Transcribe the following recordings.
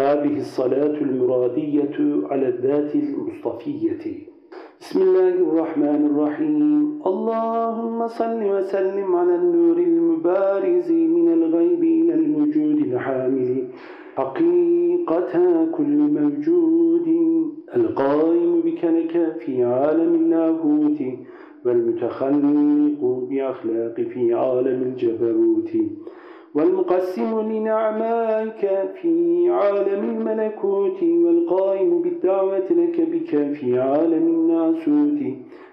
هذه الصلاة المرادية على الذات المصطفية. بسم الله الرحمن الرحيم. اللهم صل وسلم على النور المبارز من الغيب إلى الوجود الحامل. حقيقة كل موجود. القائم بك لك في عالم اللاهوت. والمتخلق بأخلاق في عالم الجبروت. والمقسم لنعمائك في عالم الملكوت والقائم بالدعوة لك بك في عالم الناسوت.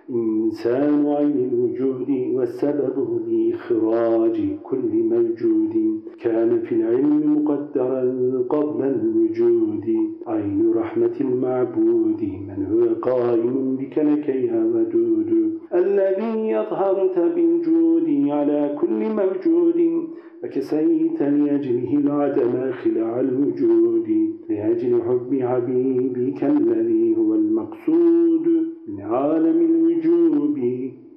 إنسان عين الوجود والسبب لإخراج كل موجود. كان في العلم مقدرا قبل الوجود. عين رحمة المعبود من هو قائم بك لك يا ودود. الذي أظهرت بالجود على كل موجود. فكسيت لأجله العدم خلع الوجود لأجل حب حبيبك الذي هو المقصود من عالم الوجوب.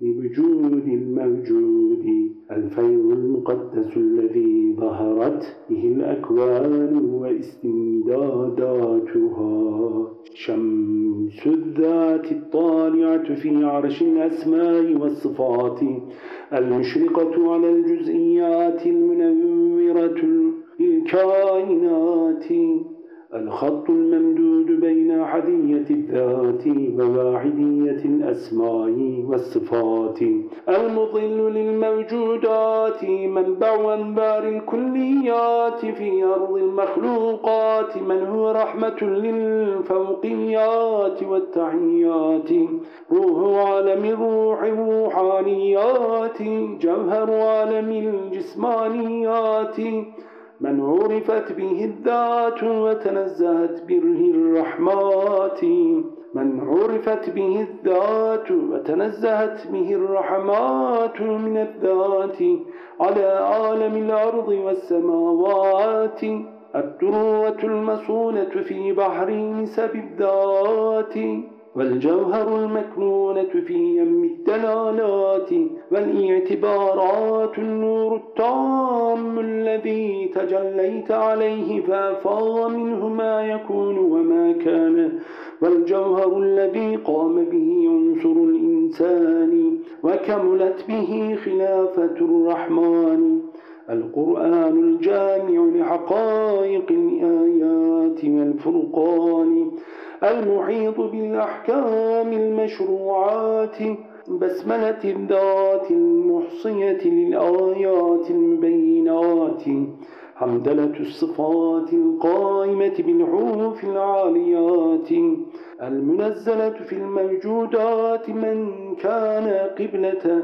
لوجود الموجود. الفيض المقدس الذي ظهرت به الأكوان واستمداداتها. شمس الذات الطالعة في عرش الأسماء والصفات. المشرقة على الجزئيات المنورة للكائنات. الخط الممدود بين أحدية الذات وواحدية الأسماء والصفات. المضل للموجودات منبع أنبار الكليات في أرض المخلوقات من هو رحمة للفوقيات والتحيات. روح عالم الروح روحانيات جوهر عالم الجسمانيات. من عرفت به الذات وتنزهت به الرحمات. من عرفت به الذات وتنزهت به الرحمات من الذات. على عالم الأرض والسماوات. الدروة المسونة في بحر نسب الذات والجوهر المكنونة في يم الدلالات والإعتبارات النور التام الذي تجليت عليه فأفاض منه ما يكون وما كان. والجوهر الذي قام به عنصر الإنسان وكملت به خلافة الرحمن. القرآن الجامع لحقائق الآيات والفرقان. المحيط بالأحكام المشروعات بسملة الذات المحصية للآيات المبينات حمدلة الصفات القائمة بالحروف العاليات المنزلة في الموجودات من كان قبلة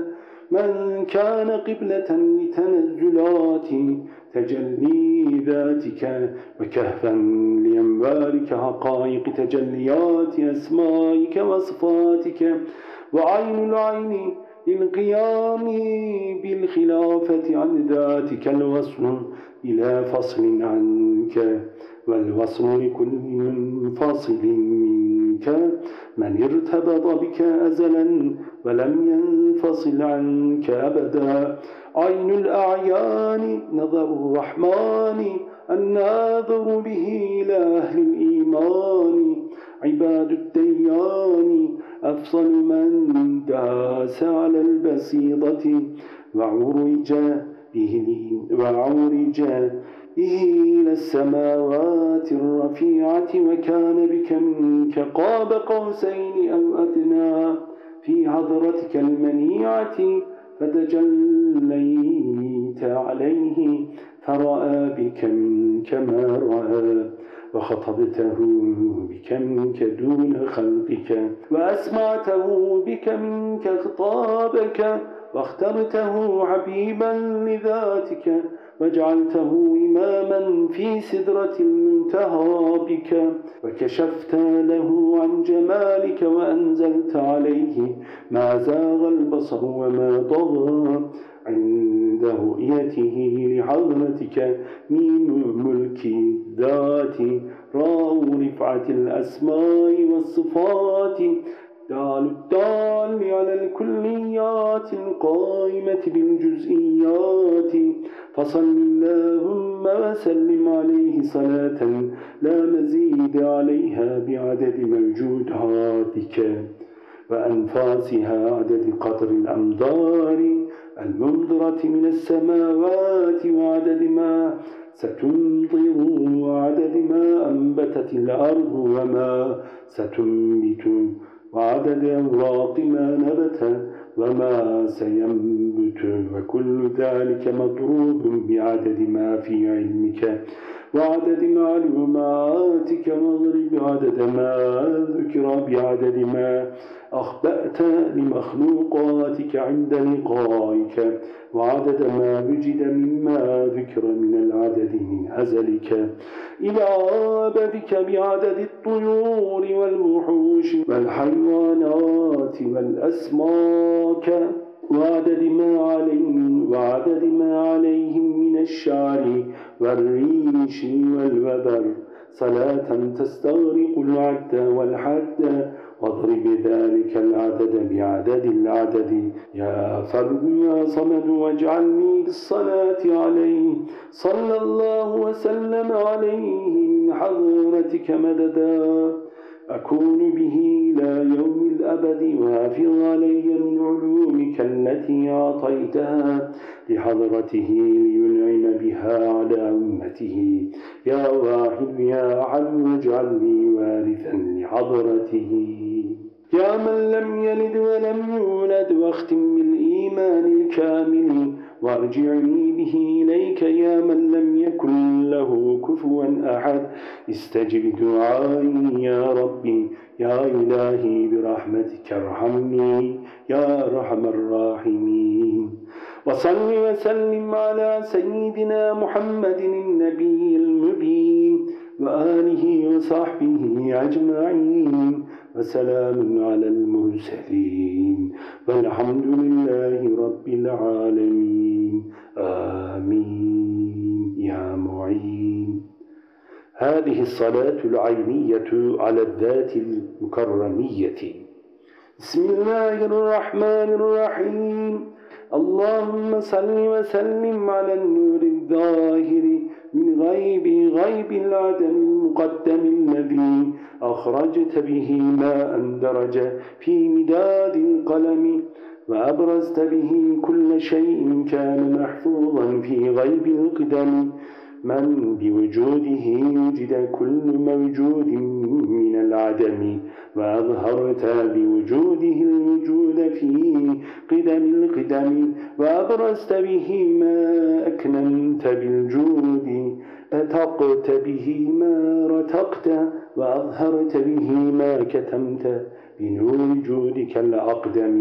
من كان قبلة لتنزلات. تجلي ذاتك وكهفا لأنبارك حقائق تجليات أسمائك وصفاتك. وعين العين للقيام بالخلافة عن ذاتك الوصل إلى فصل عنك والوصل لكل منفصل منك. من ارتبط بك أزلا ولم ينفصل عنك أبدا. عين الأعيان نظر الرحمن الناظر به إلى أهل الإيمان. عباد الديان أفصل من داس على البسيطة وعرج به وعرج به إلى السماوات الرفيعة وكان بك منك. قاب قوسين أو أدنى في حضرتك المنيعة فتجليت عليه فرأى بك منك ما رأى. وخطبته بك منك دون خلقك وأسمعته بك منك خطابك واخترته حبيبا لذاتك وجعلته إماما في سدرة المنتهى بك وكشفت له عن جمالك وأنزلت عليه ما زاغ البصر وما طغى عند رؤيته لحضرتك من ملك الذات راو رفعة الأسماء والصفات. دال الدال على الكليات القائمة بالجزئيات. فصل اللهم وسلم عليه صلاة لا تزيد عليها بعدد موجوداتك وأنفاسها عدد قطر الأمطار المنظرة من السماوات وعدد ما ستمطر وعدد ما أنبتت الأرض وما ستنبت وعدد أوراق ما نبت وما سينبت وكل ذلك مضروب بعدد ما في علمك وعدد معلوماتك واضرب عدد ما ذكر بعدد ما أخبأت لمخلوقاتك عند لقائك وعدد ما وجد مما ذكر من العدد من أزلك. إلى أبدك بعدد الطيور والوحوش والحيوانات والأسماك وعدد ما عليهم وعدد ما عليهم من الشعر والريش والوبر. صلاة تستغرق العد والحد. واضرب ذلك العدد بعدد العدد. يا فرد يا صمد واجعلني بالصلاة عليه. صلى الله وسلم عليه من حضرتك مددا. أكون به إلى يوم الأبد وافض علي من علومك التي أعطيتها لحضرته لينعم بها على أمته. يا واحد يا أحد واجعلني وارثا لحضرته. يا من لم يلد ولم يولد واختم بالإيمان الكامل. وارجعني به إليك يا من لم يكن له كفوا أحد. استجب دعائي يا ربي يا إلهي برحمتك ارحمني يا أرحم الراحمين. وصل وسلم على سيدنا محمد النبي المبين وآله وصحبه أجمعين. وسلام على المرسلين والحمد لله رب العالمين. آمين يا معين. هذه الصلاة العينية على الذات المكرمية. بسم الله الرحمن الرحيم. اللهم صل وسلم على النور الظاهر. من غيب غيب العدم المقدم الذي أخرجت به ماء درج في مداد القلم وأبرزت به كل شيء كان محفوظا في غيب القدم. من بوجوده وجد كل موجود من العدم وأظهرت بوجوده الوجود في قدم القدم وأبرزت به ما أكننت بالجود أتقت به ما رتقت وأظهرت به ما كتمت بنور جودك الأقدم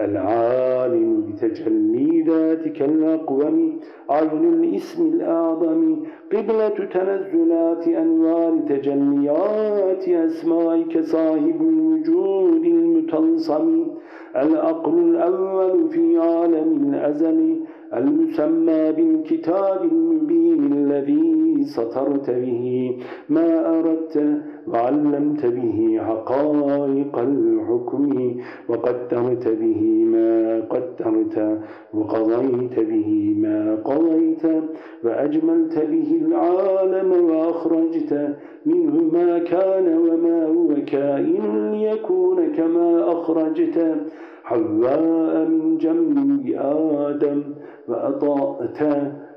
العالم بتجلي ذاتك الأقوم. عين الاسم الأعظم. قبلة تنزلات أنوار تجليات أسمائك صاحب الوجود المتلصم. الأقل الأول في عالم الأزل المسمى بالكتاب المبين الذي سطرت به ما أردت وعلمت به حقائق الحكم وقدرت به ما قدرت وقضيت به ما قضيت وأجملت به العالم وأخرجت منه ما كان وما هو كائن ليكون كما أخرجت حواء من جنب آدم وأطأت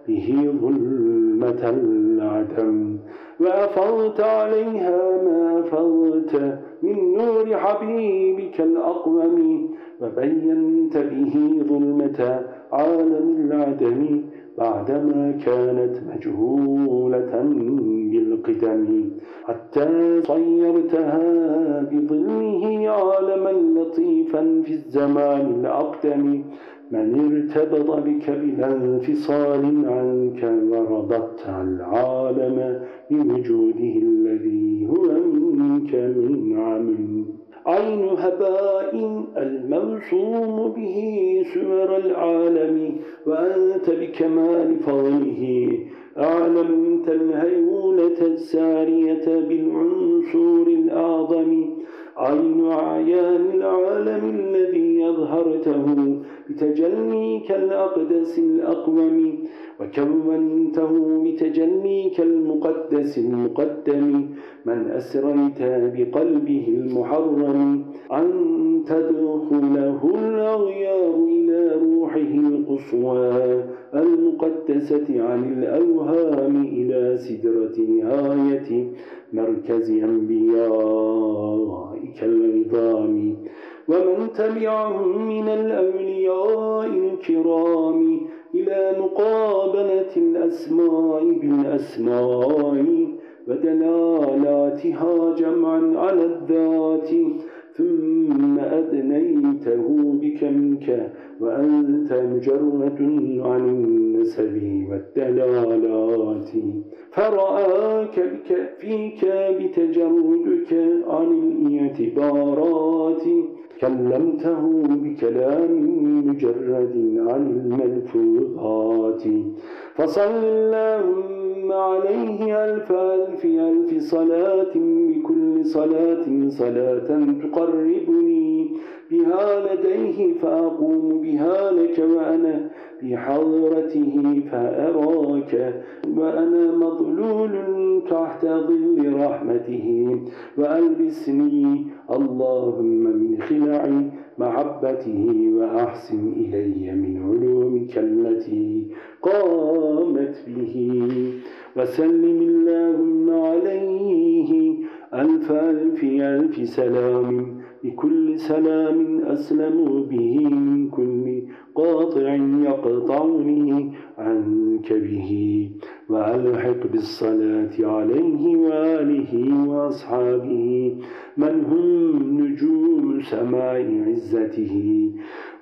به ظلمة العدم. وأفضت عليها ما أفضت من نور حبيبك الأقوم. وبينت به ظلمة عالم العدم بعدما كانت مجهولة بالقدم. حتى صيرتها بظلمه عالما لطيفا في الزمان الأقدم. من ارتبط بك بلا انفصال عنك ورضت العالم بوجوده الذي هو منك منعم عين هباء الموسوم به سور العالم وأنت بكمال فضله. أعلمت الهيولة السارية بالعنصر الأعظم. عين أعيان العالم الذي أظهرته بتجليك الأقدس الأقوم. وكونته بتجليك المقدس المقدم من أسريت بقلبه المحرم. أن تدخله الأغيار إلى روحه القصوى المقدسة عن الأوهام إلى سدرة نهاية مركز أنبيائك العظام. ومن تبعهم من الأولياء الكرام. مقابلة الأسماء بالأسماء ودلالاتها جمعا على الذات. ثم أدنيته بك منك وأنت مجرد عن النسب والدلالات. فرآك فيك بتجردك عن الاعتبارات. كلمته بكلام مجرد عن الملفوظات. فصل اللهم عليه ألف ألف ألف صلاة بكل صلاة صلاة تقربني. بها لديه فأقوم بها لك وأنا بحضرته فأراك وأنا مظلول تحت ظل رحمته وألبسني اللهم من خلع محبته وأحسن إلي من علومك التي قامت به وسلم اللهم عليه ألف ألف ألف سلام بكل سلام أسلم به من كل قاطع يقطعني عنك به وألحق بالصلاة عليه وآله وأصحابه. من هم نجوم سماء عزته؟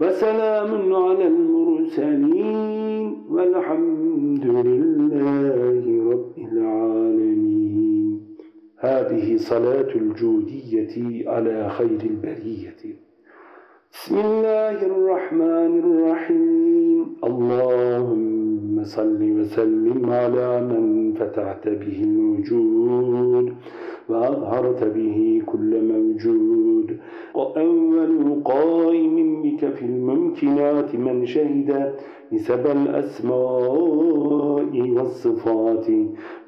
وسلام على المرسلين والحمد لله رب العالمين. هذه صلاة الجودية على خير البرية. بسم الله الرحمن الرحيم. اللهم صل وسلم على من فتحت به الوجود. وأظهرت به كل موجود. وأول قائم بك في الممكنات من شهد نسب الأسماء والصفات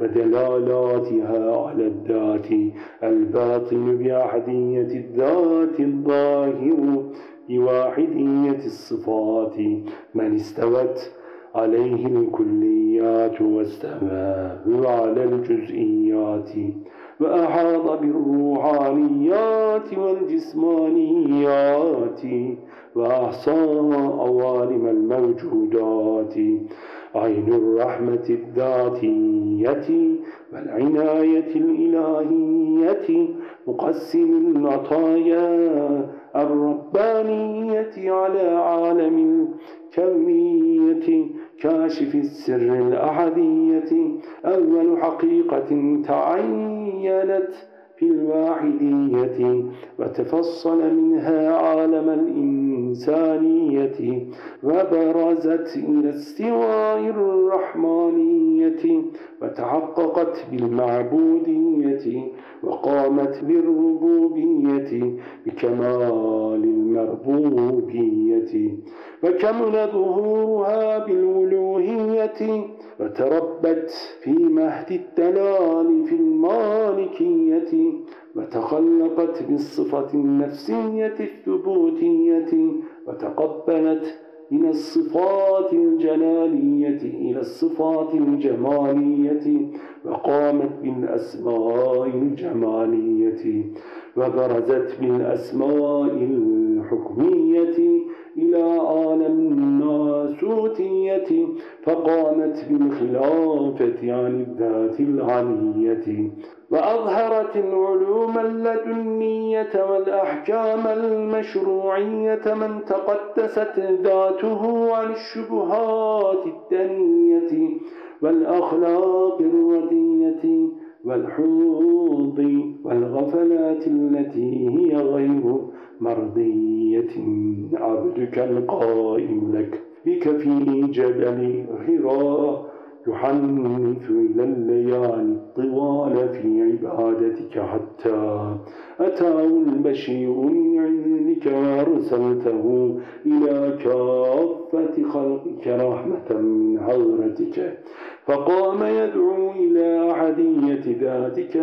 ودلالاتها على الذات. الباطن بأحدية الذات الظاهر بواحدية الصفات. من استوت عليه الكليات واستواه على الجزئيات. وأحاط بالروحانيات والجسمانيات وأحصى أوالم الموجودات. عين الرحمة الذاتية والعناية الإلهية مقسم العطايا الربانية على عالم الكونية. كاشف السر الأحدية أول حقيقة تعينت في الواحدية وتفصل منها عالم الإنسانية وبرزت إلى استواء الرحمانية وتحققت بالمعبودية وقامت بالربوبية بكمال المربوبية وكمل ظهورها بالألوهية وتربت في مهد الدلال في المالكية وتخلقت بالصفة النفسية الثبوتية وتقبلت من الصفات الجلالية إلى الصفات الجمالية وقامت بالأسماء الجمالية وبرزت بالأسماء الحكمية إلى عالم الناسوتية فقامت بالخلافة عن الذات العلية وأظهرت العلوم اللدنية والأحكام المشروعية من تقدست ذاته عن الشبهات الدنية والأخلاق الردية والحوض والغفلات التي هي غير مرضية عبدك القائم لك بك في جبل هراء يحنث إلى الليالي الطوال في عبادتك حتى أتاه البشير من عندك وأرسلته إلى كافة خلقك رحمة من حضرتك. فقام يدعو إلى أحدية ذاتك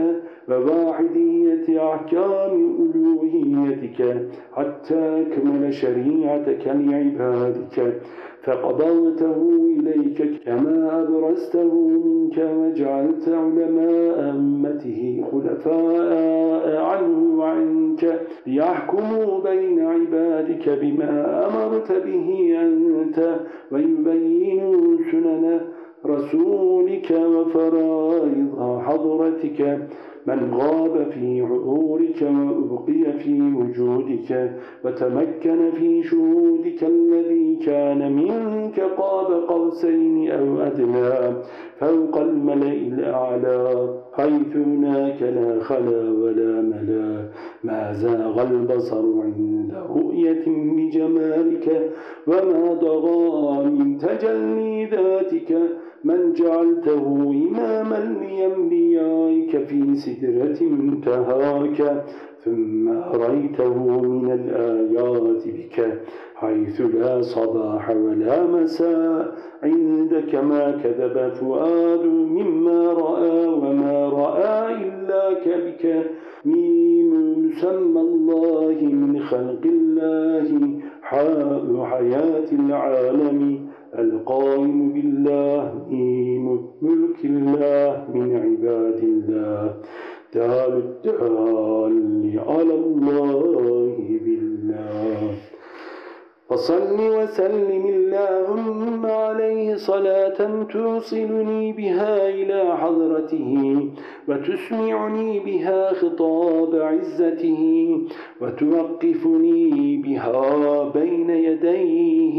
وواحدية أحكام ألوهيتك حتى أكمل شريعتك لعبادك. فقبضته إليك كما أبرزته منك وجعلت علماء أمته خلفاء عنه وعنك ليحكموا بين عبادك بما أمرت به أنت ويبينوا سنن رسولك وفرائض حضرتك من غاب في حضورك وأبقي في وجودك وتمكن في شهودك الذي كان منك قاب قوسين أو أدنى فوق الملأ الأعلى حيث هناك لا خلا ولا ملا. ما زاغ البصر عند رؤية بجمالك وما ضغى من تجلي ذاتك. من جعلته إماما لأنبيائك في سدرة منتهاك ثم أريته من الآيات بك حيث لا صباح ولا مساء عندك ما كذب فؤاد مما رأى وما رأى إلا كبك. ميم مسمى الله من خلق الله حال حياة العالم. القائم بالله ملك الله من عباد الله دال الدال على الله بالله. فصل وسلم اللهم عليه صلاة توصلني بها إلى حضرته وتسمعني بها خطاب عزته وتوقفني بها بين يديه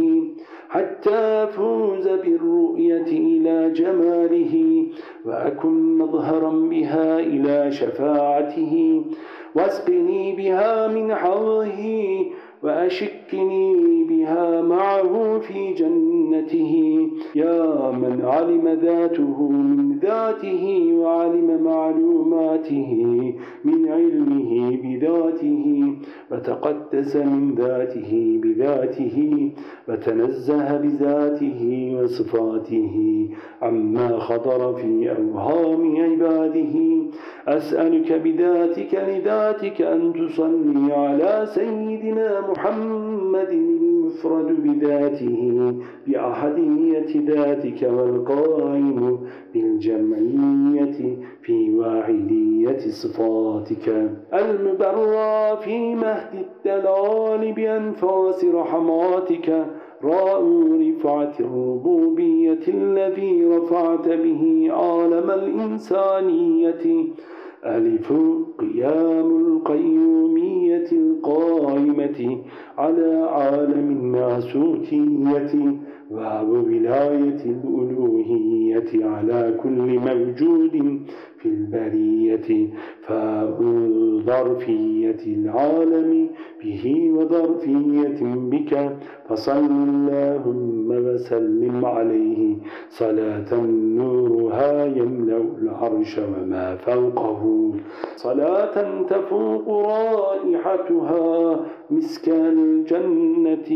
حتى أفوز بالرؤية إلى جماله وأكن مظهرا بها إلى شفاعته وأسقني بها من حظه وأشكني بها معه في جنته. يا من علم ذاته من ذاته وعلم معلوماته من علمه بذاته. وتقدس من ذاته بذاته وتنزه بذاته وصفاته عما خطر في أوهام عباده. أسألك بذاتك لذاتك أن تصلي على سيدنا محمد المفرد بذاته بأحدية ذاتك والقائم بالجمعية في واحدية صفاتك. المبرى في مهد الدلال بأنفاس رحماتك. راء رفعة الربوبية الذي رفعت به عالم الإنسانية. ألف قيام القيومية القائمة على عالم الناسوتية باب ولاية الألوهية على كل موجود. في البرية فاء ظرفية العالم به وظرفية بك فصل اللهم وسلم عليه. صلاة نورها يملأ العرش وما فوقه. صلاة تفوق رائحتها مسك الجنة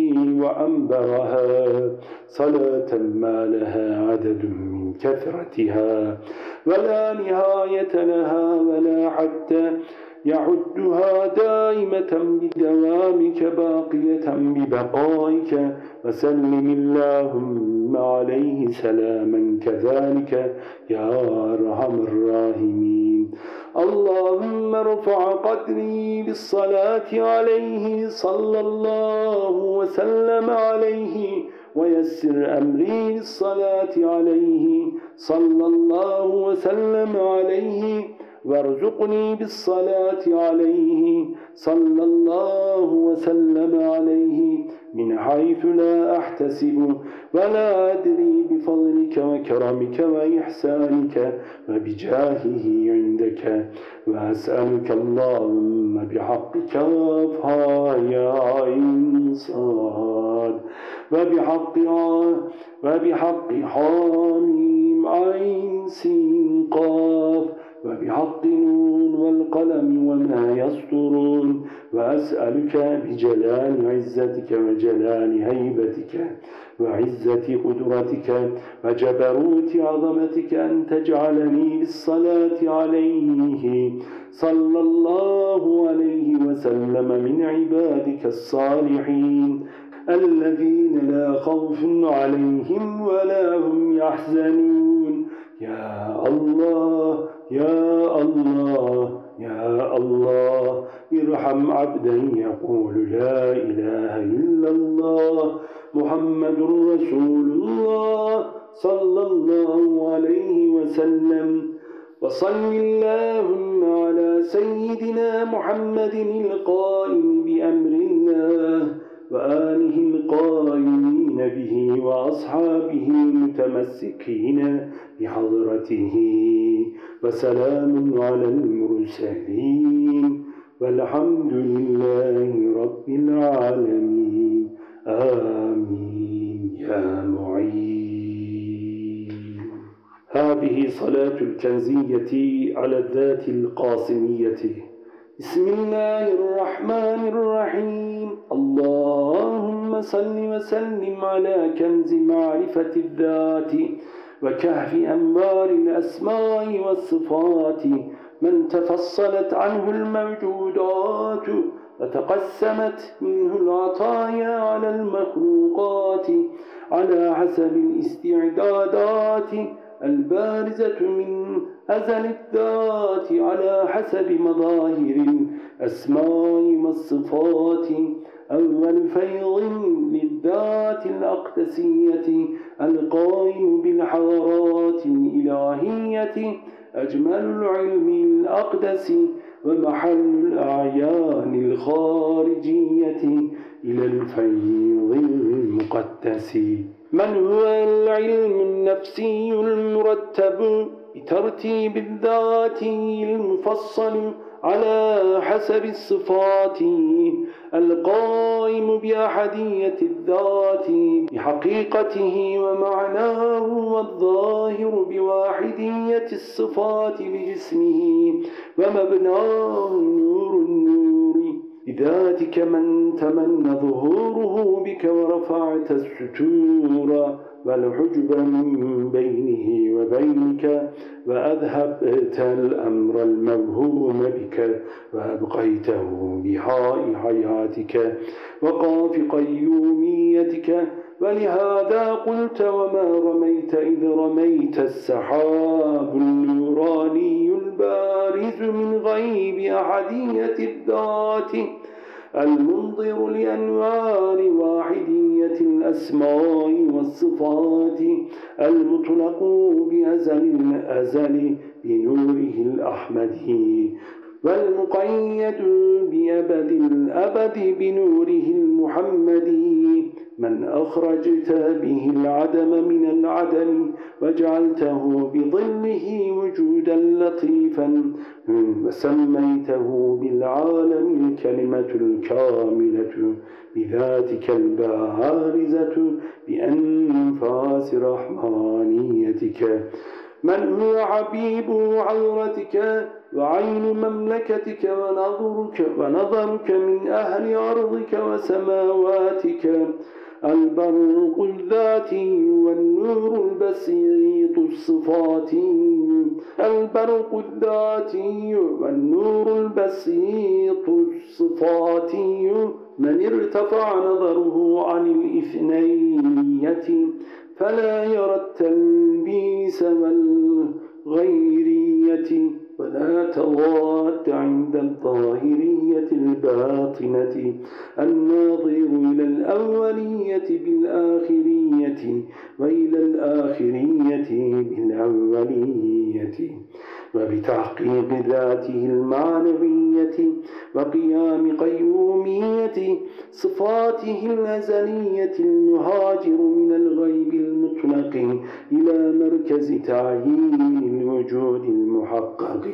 وأنبرها. صلاة ما لها عدد من كثرتها. ولا نهاية لها ولا حتى يعدها دائمة بدوامك باقية ببقائك وسلم اللهم عليه سلاما كذلك يا أرحم الراحمين. اللهم ارفع قدري بالصلاة عليه صلى الله وسلم عليه ويسر أمري بالصلاة عليه صلى الله وسلم عليه وارزقني بالصلاة عليه. صلى الله وسلم عليه. من حيث لا أحتسب ولا أدري بفضلك وكرمك وإحسانك وبجاهه عندك. وأسألك اللهم بحق كافها يا صاد وبحق وبحق حاميم عين سين قاف وبحق نون والقلم وما يسطرون وأسألك بجلال عزتك وجلال هيبتك وعزة قدرتك وجبروت عظمتك أن تجعلني بالصلاة عليه. صلى الله عليه وسلم من عبادك الصالحين. الذين لا خوف عليهم ولا هم يحزنون. يا الله يا الله يا الله ارحم عبدا يقول لا إله إلا الله محمد رسول الله صلى الله عليه وسلم. وصل اللهم على سيدنا محمد القائم بأمر الله. وآله القائمين به وأصحابه المتمسكين بحضرته وسلام على المرسلين والحمد لله رب العالمين. آمين يا معين. هذه صلاة الكنزية على الذات القاسمية. بسم الله الرحمن الرحيم. اللهم صل وسلم على كنز معرفة الذات وكهف أنوار الأسماء والصفات. من تفصلت عنه الموجودات وتقسمت منه العطايا على المخلوقات على حسب الاستعدادات البارزة من أزل الذات على حسب مظاهر الأسماء والصفات أول فيض للذات الأقدسية القائم بالحضارات الإلهية أجمل العلم الأقدس ومحل الأعيان الخارجية إلى الفيض المقدس. من هو العلم النفسي المرتب بترتيب الذات المفصل على حسب الصفات القائم بأحدية الذات بحقيقته ومعناه والظاهر بواحدية الصفات لجسمه ومبناه نور النور بذاتك من تمنى ظهوره بك ورفعت الستور والحجب من بينه وبينك وأذهبت الأمر الموهوم بك وأبقيته بحاء حياتك وقاف قيوميتك ولهذا قلت وما رميت إذ رميت السحاب النوراني. البارز من غيب أحدية الذات المنظر لأنوار واحدية الأسماء والصفات المطلق بأزل الأزل بنوره الأحمدي والمقيد بأبد الأبد بنوره المحمدي من أخرجت به العدم من العدم وجعلته بظله وجودا لطيفا وسميته بالعالم الكلمة الكاملة بذاتك البارزة بأنفاس رحمانيتك. من هو حبيب عورتك وعين مملكتك ونظرك ونظرك من أهل أرضك وسماواتك؟ البرق الذاتي والنور البسيط الصفاتي البرق الذاتي والنور البسيط الصفاتي من ارتفع نظره عن الإثنية فلا يرى التلبيس والغيرية. ولا تضاد عند الظاهرية الباطنة الناظر إلى الأولية بالآخرية وإلى الآخرية بالأولية. وبتحقيق ذاته المعنوية وقيام قيومية صفاته الأزلية المهاجر من الغيب المطلق إلى مركز تعيين الوجود المحقق.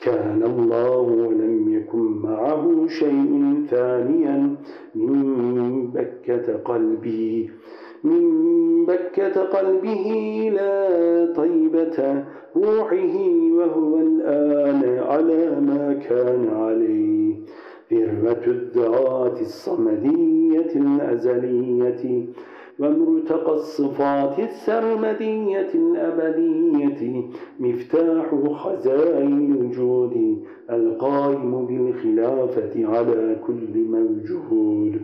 كان الله ولم يكن معه شيء ثانيا من بكة قلبي. من بكة قلبه إلى طيبة روحه وهو الآن على ما كان عليه. ذروة الذات الصمدية الأزلية ومرتقى الصفات السرمدية الأبدية. مفتاح خزائن الوجود القائم بالخلافة على كل موجود.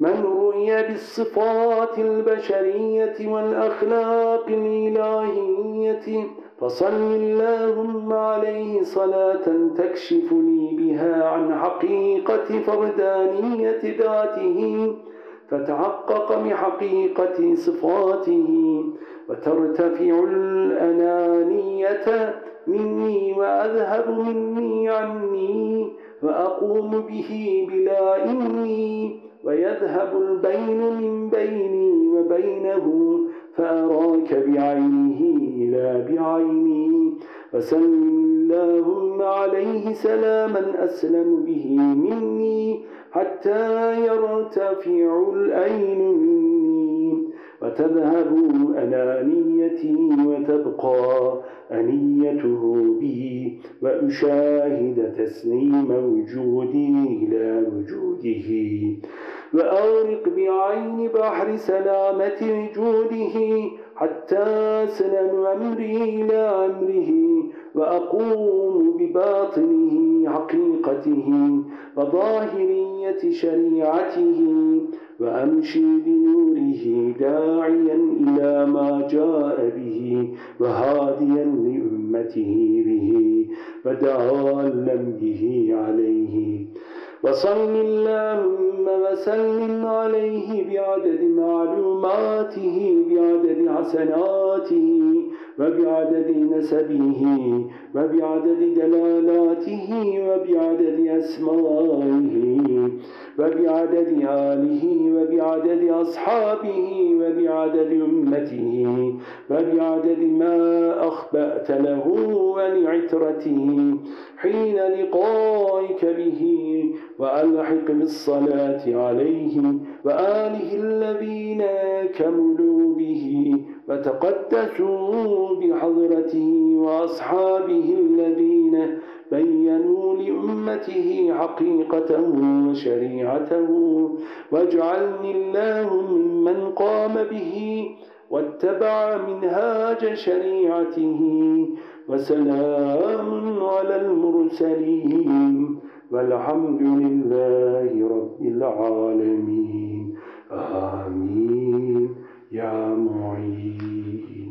من رؤي بالصفات البشرية والأخلاق الإلهية فصل اللهم عليه صلاة تكشف لي بها عن حقيقة فردانية ذاته فتحقق بحقيقة صفاته وترتفع الأنانية مني وأذهب مني عني وأقوم به بلا إني ويذهب البين من بيني وبينه فأراك بعينه لا بعيني. وسلم اللهم عليه سلاما أسلم به مني حتى يرتفع الأين مني. وتذهب أنانيتي وتبقى أنيته بي وأشاهد تسليم وجودي إلى وجوده. وأغرق بعين بحر سلامة وجوده حتى أسلم أمري إلى أمره وأقوم بباطنه حقيقته وظاهرية شريعته وأمشي بنوره داعيا إلى ما جاء به وهاديا لأمته به ودالا به عليه وصل اللهم وسلم عليه بعدد معلوماته بعدد حسناته وبعدد نسبه وبعدد دلالاته وبعدد أسمائه وبعدد آله وبعدد أصحابه وبعدد أمته وبعدد ما أخبأت له ولعترته. حين لقائك به وألحق بالصلاة عليه وآله الذين كملوا به وتقدسوا بحضرته وأصحابه الذين بينوا لأمته حقيقته وشريعته واجعلني الله ممن قام به واتبع منهاج شريعته. وسلام على المرسلين. والحمد لله رب العالمين. آمين. يا معين.